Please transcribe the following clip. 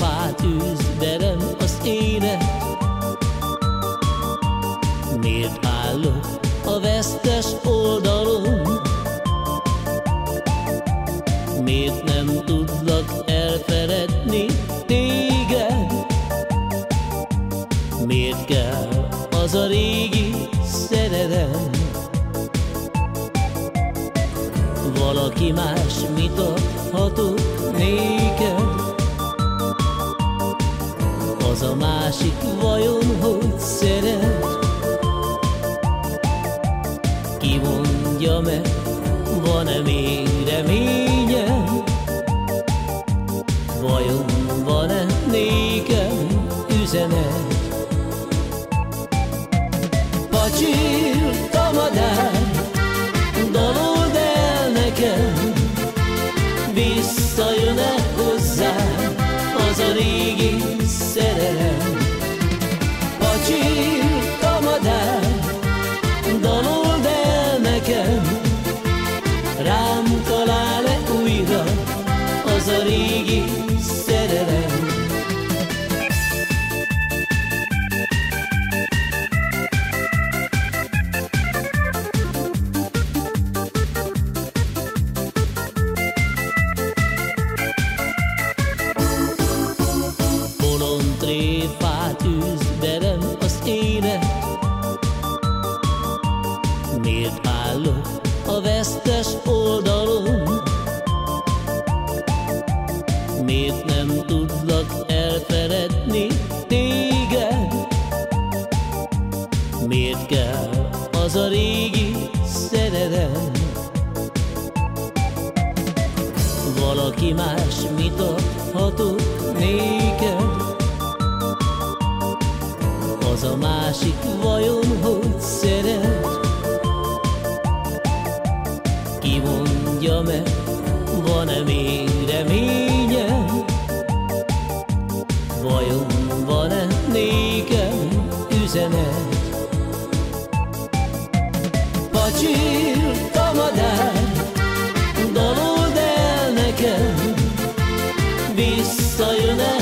fát űz, de az éne. Miért állok a vesztes oldalon? Miért nem tudlak elfeledni téged? Miért kell az a régi szerelem? Valaki más mit adhatott? Üzenet? Pacsírt a madár, dalold el visszajön-e hozzám az a régi Miért állok a vesztes oldalon? Miért nem tudlak elfeledni téged? Miért kell az a régi szerelem? Valaki más mit adhatott néked? Az a másik vajon, Ki mondja meg, van-e még reményem? Vajon van-e nékem üzenet? Pacsil, kamadár, dalold el nekem, visszajön el